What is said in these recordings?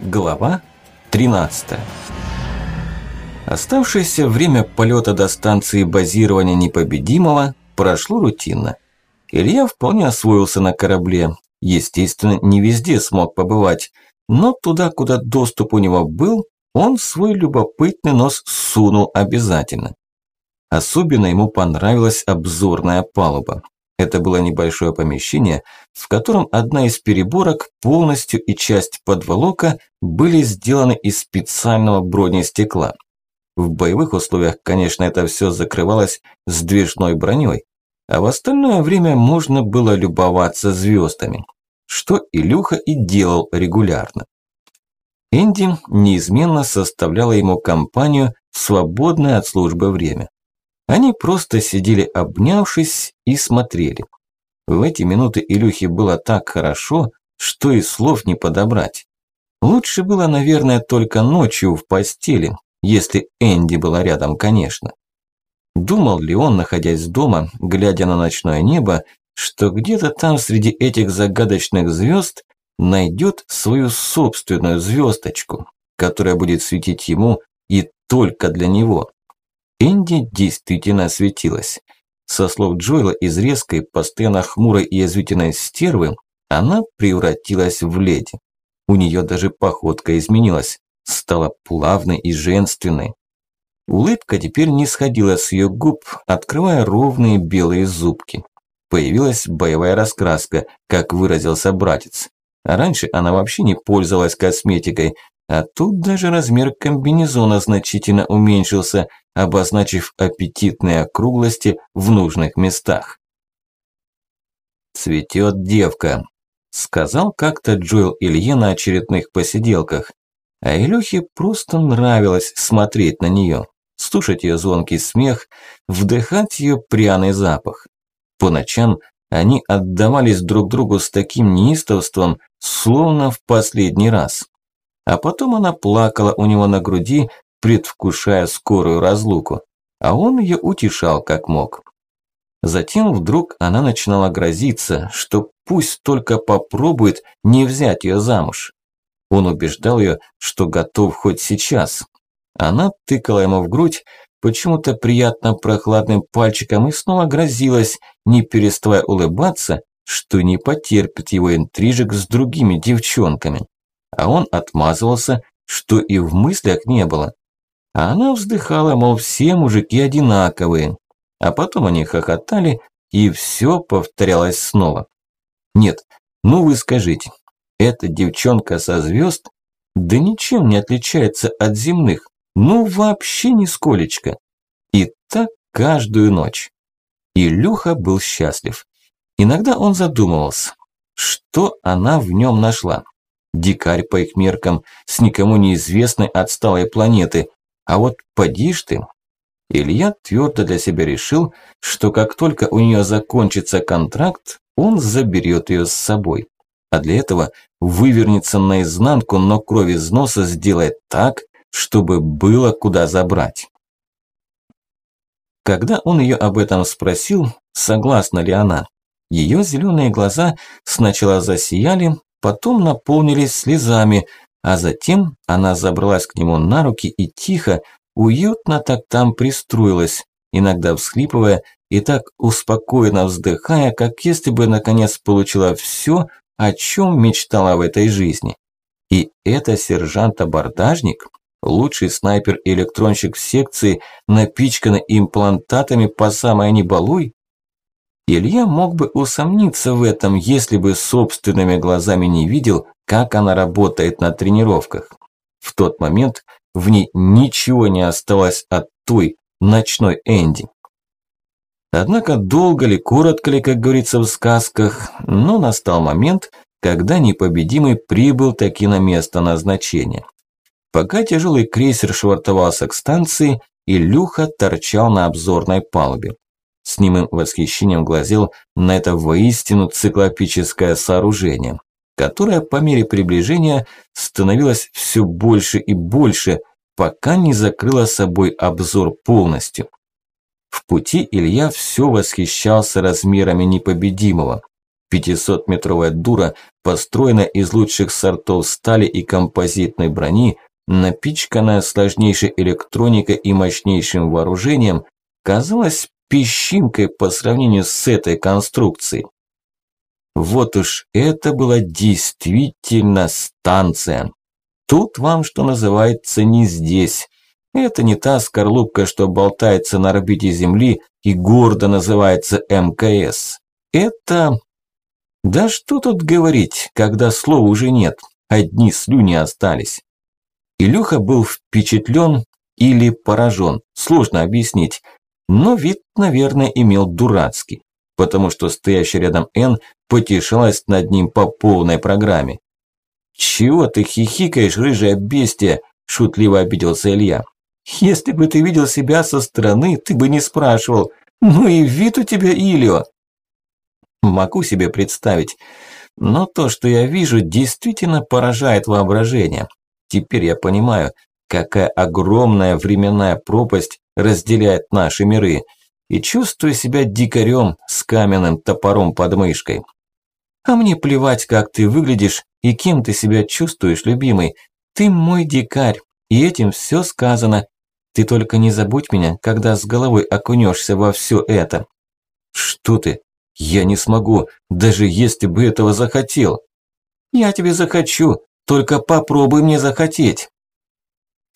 Глава 13 Оставшееся время полета до станции базирования непобедимого прошло рутинно. Илья вполне освоился на корабле. Естественно, не везде смог побывать, но туда, куда доступ у него был, он свой любопытный нос сунул обязательно. Особенно ему понравилась обзорная палуба. Это было небольшое помещение, в котором одна из переборок полностью и часть подволока были сделаны из специального бронестекла. В боевых условиях, конечно, это все закрывалось сдвижной броней, а в остальное время можно было любоваться звездами, что Илюха и делал регулярно. Энди неизменно составляла ему компанию в свободное от службы время. Они просто сидели обнявшись и смотрели. В эти минуты Илюхе было так хорошо, что и слов не подобрать. Лучше было, наверное, только ночью в постели, если Энди была рядом, конечно. Думал ли он, находясь дома, глядя на ночное небо, что где-то там среди этих загадочных звезд найдет свою собственную звездочку, которая будет светить ему и только для него. Энди действительно светилась. Со слов Джоэла из резкой, постоянно хмурой и язвительной стервы, она превратилась в леди. У нее даже походка изменилась, стала плавной и женственной. Улыбка теперь не сходила с ее губ, открывая ровные белые зубки. Появилась боевая раскраска, как выразился братец. А раньше она вообще не пользовалась косметикой, а тут даже размер комбинезона значительно уменьшился, обозначив аппетитные округлости в нужных местах. «Цветет девка», – сказал как-то Джоэл Илье на очередных посиделках. А Илюхе просто нравилось смотреть на нее, слушать ее звонкий смех, вдыхать ее пряный запах. По ночам они отдавались друг другу с таким неистовством, словно в последний раз. А потом она плакала у него на груди, предвкушая скорую разлуку, а он ее утешал как мог. Затем вдруг она начинала грозиться, что пусть только попробует не взять ее замуж. Он убеждал ее, что готов хоть сейчас. Она тыкала ему в грудь, почему-то приятно прохладным пальчиком и снова грозилась, не переставая улыбаться, что не потерпит его интрижек с другими девчонками. А он отмазывался, что и в мыслях не было. А она вздыхала, мол, все мужики одинаковые. А потом они хохотали, и все повторялось снова. Нет, ну вы скажите, эта девчонка со звезд да ничем не отличается от земных, ну вообще нисколечко. И так каждую ночь. Илюха был счастлив. Иногда он задумывался, что она в нем нашла. Дикарь по их меркам, с никому неизвестной отсталой планеты, а вот поди ты. Илья твердо для себя решил, что как только у нее закончится контракт, он заберет ее с собой. А для этого вывернется наизнанку, но кровь из носа сделает так, чтобы было куда забрать. Когда он ее об этом спросил, согласна ли она, ее зеленые глаза сначала засияли, потом наполнились слезами, а затем она забралась к нему на руки и тихо, уютно так там пристроилась, иногда всхлипывая и так успокоенно вздыхая, как если бы наконец получила все, о чем мечтала в этой жизни. И это сержант-абордажник, лучший снайпер-электронщик в секции, напичканный имплантатами по самой небалуй? Илья мог бы усомниться в этом, если бы собственными глазами не видел, как она работает на тренировках. В тот момент в ней ничего не осталось от той ночной Энди. Однако долго ли, коротко ли, как говорится в сказках, но настал момент, когда непобедимый прибыл таки на место назначения. Пока тяжелый крейсер швартовался к станции, Илюха торчал на обзорной палубе. С немым восхищением глазел на это воистину циклопическое сооружение которая по мере приближения становилась все больше и больше, пока не закрыла собой обзор полностью. В пути Илья все восхищался размерами непобедимого. 500-метровая дура, построенная из лучших сортов стали и композитной брони, напичканная сложнейшей электроникой и мощнейшим вооружением, казалась песчинкой по сравнению с этой конструкцией. Вот уж это была действительно станция. Тут вам, что называется, не здесь. Это не та скорлупка, что болтается на орбите Земли и гордо называется МКС. Это... Да что тут говорить, когда слов уже нет, одни слюни остались. Илюха был впечатлен или поражен, сложно объяснить, но вид, наверное, имел дурацкий, потому что стоящий рядом Н потешалась над ним по полной программе. «Чего ты хихикаешь, рыжая бестия?» – шутливо обиделся Илья. «Если бы ты видел себя со стороны, ты бы не спрашивал. Ну и вид у тебя, Ильо!» Могу себе представить. Но то, что я вижу, действительно поражает воображение. Теперь я понимаю, какая огромная временная пропасть разделяет наши миры. И чувствую себя дикарем с каменным топором под мышкой. А мне плевать, как ты выглядишь и кем ты себя чувствуешь, любимый. Ты мой дикарь, и этим все сказано. Ты только не забудь меня, когда с головой окунешься во все это. Что ты? Я не смогу, даже если бы этого захотел. Я тебе захочу, только попробуй мне захотеть.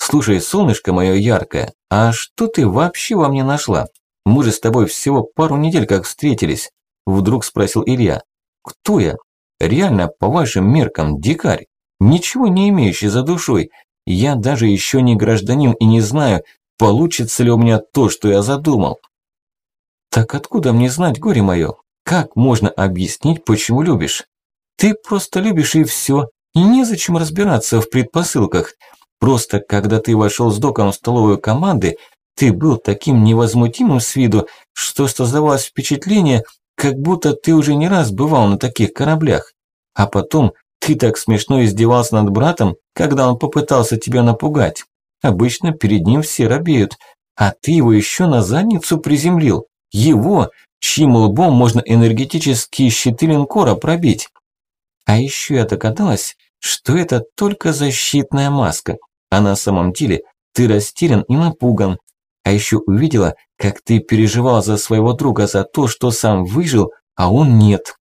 Слушай, солнышко мое яркое, а что ты вообще во мне нашла? Мы же с тобой всего пару недель как встретились. Вдруг спросил Илья. Кто я? Реально, по вашим меркам, дикарь. Ничего не имеющий за душой. Я даже еще не гражданин и не знаю, получится ли у меня то, что я задумал. Так откуда мне знать, горе мое? Как можно объяснить, почему любишь? Ты просто любишь и все. И незачем разбираться в предпосылках. Просто когда ты вошел с доком в столовую команды, ты был таким невозмутимым с виду, что создавалось впечатление, как будто ты уже не раз бывал на таких кораблях. А потом ты так смешно издевался над братом, когда он попытался тебя напугать. Обычно перед ним все робеют, а ты его еще на задницу приземлил. Его, чьим лбом можно энергетические щиты линкора пробить. А еще я догадалась, что это только защитная маска, а на самом деле ты растерян и напуган, а еще увидела, как ты переживал за своего друга за то, что сам выжил, а он нет.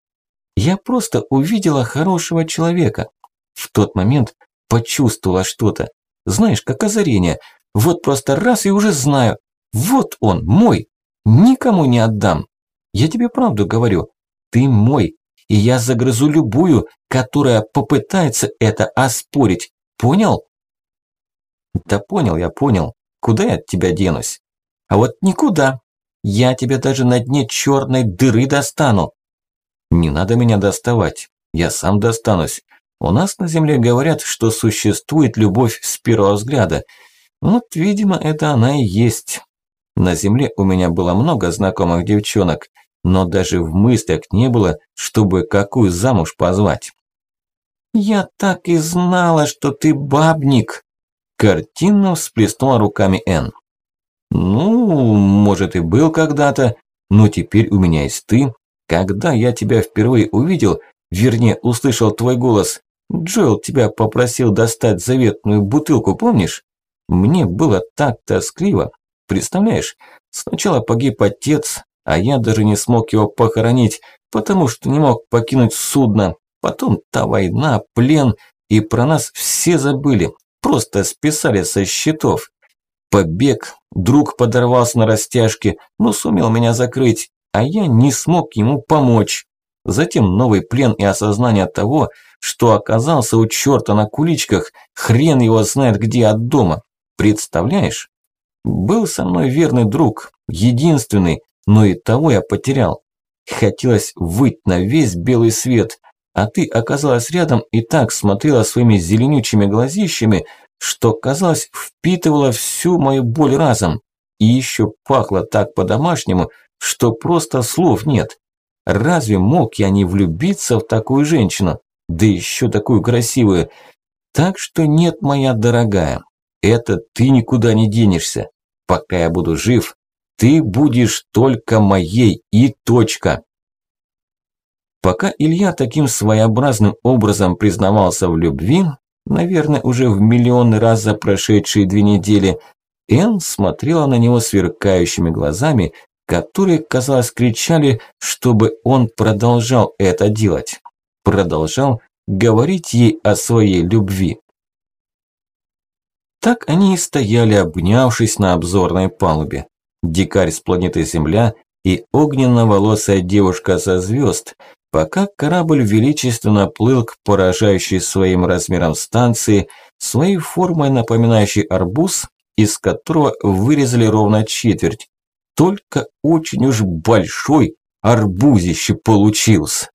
Я просто увидела хорошего человека. В тот момент почувствовала что-то. Знаешь, как озарение. Вот просто раз и уже знаю. Вот он, мой. Никому не отдам. Я тебе правду говорю. Ты мой. И я загрызу любую, которая попытается это оспорить. Понял? Да понял я, понял. Куда я от тебя денусь? А вот никуда. Я тебя даже на дне черной дыры достану. Не надо меня доставать. Я сам достанусь. У нас на земле говорят, что существует любовь с первого взгляда. Вот, видимо, это она и есть. На земле у меня было много знакомых девчонок, но даже в мыслях не было, чтобы какую замуж позвать. «Я так и знала, что ты бабник!» Картинно всплеснула руками Энн. «Ну, может и был когда-то, но теперь у меня есть ты. Когда я тебя впервые увидел, вернее, услышал твой голос, Джоэл тебя попросил достать заветную бутылку, помнишь? Мне было так тоскливо. Представляешь, сначала погиб отец, а я даже не смог его похоронить, потому что не мог покинуть судно. Потом та война, плен, и про нас все забыли, Просто списали со счетов. Побег, друг подорвался на растяжке, но сумел меня закрыть, а я не смог ему помочь. Затем новый плен и осознание того, что оказался у черта на куличках, хрен его знает где от дома. Представляешь? Был со мной верный друг, единственный, но и того я потерял. Хотелось выть на весь белый свет, а ты оказалась рядом и так смотрела своими зеленючими глазищами, что, казалось, впитывала всю мою боль разом. И еще пахло так по-домашнему, что просто слов нет. Разве мог я не влюбиться в такую женщину? Да еще такую красивую. Так что нет, моя дорогая, это ты никуда не денешься. Пока я буду жив, ты будешь только моей и точка. Пока Илья таким своеобразным образом признавался в любви, наверное, уже в миллионный раз за прошедшие две недели, Энн смотрела на него сверкающими глазами, которые, казалось, кричали, чтобы он продолжал это делать. Продолжал говорить ей о своей любви. Так они и стояли, обнявшись на обзорной палубе. Дикарь с планеты Земля и огненно-волосая девушка со звезд, пока корабль величественно плыл к поражающей своим размером станции, своей формой напоминающей арбуз, из которого вырезали ровно четверть. Только очень уж большой арбузище получился.